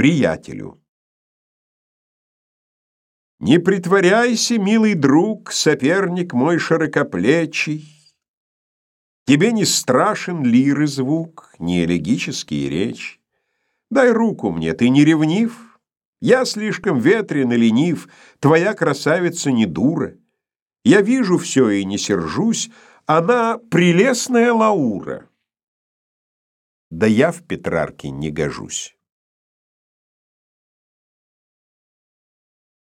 Приятелю. Не притворяйся, милый друг, соперник мой широкоплечий. Тебе не страшен лиры звук, не элегические речи. Дай руку мне, ты не ревнив? Я слишком ветрен и ленив, твоя красавица не дура. Я вижу все и не сержусь, она прелестная Лаура. Да я в Петрарке не гожусь.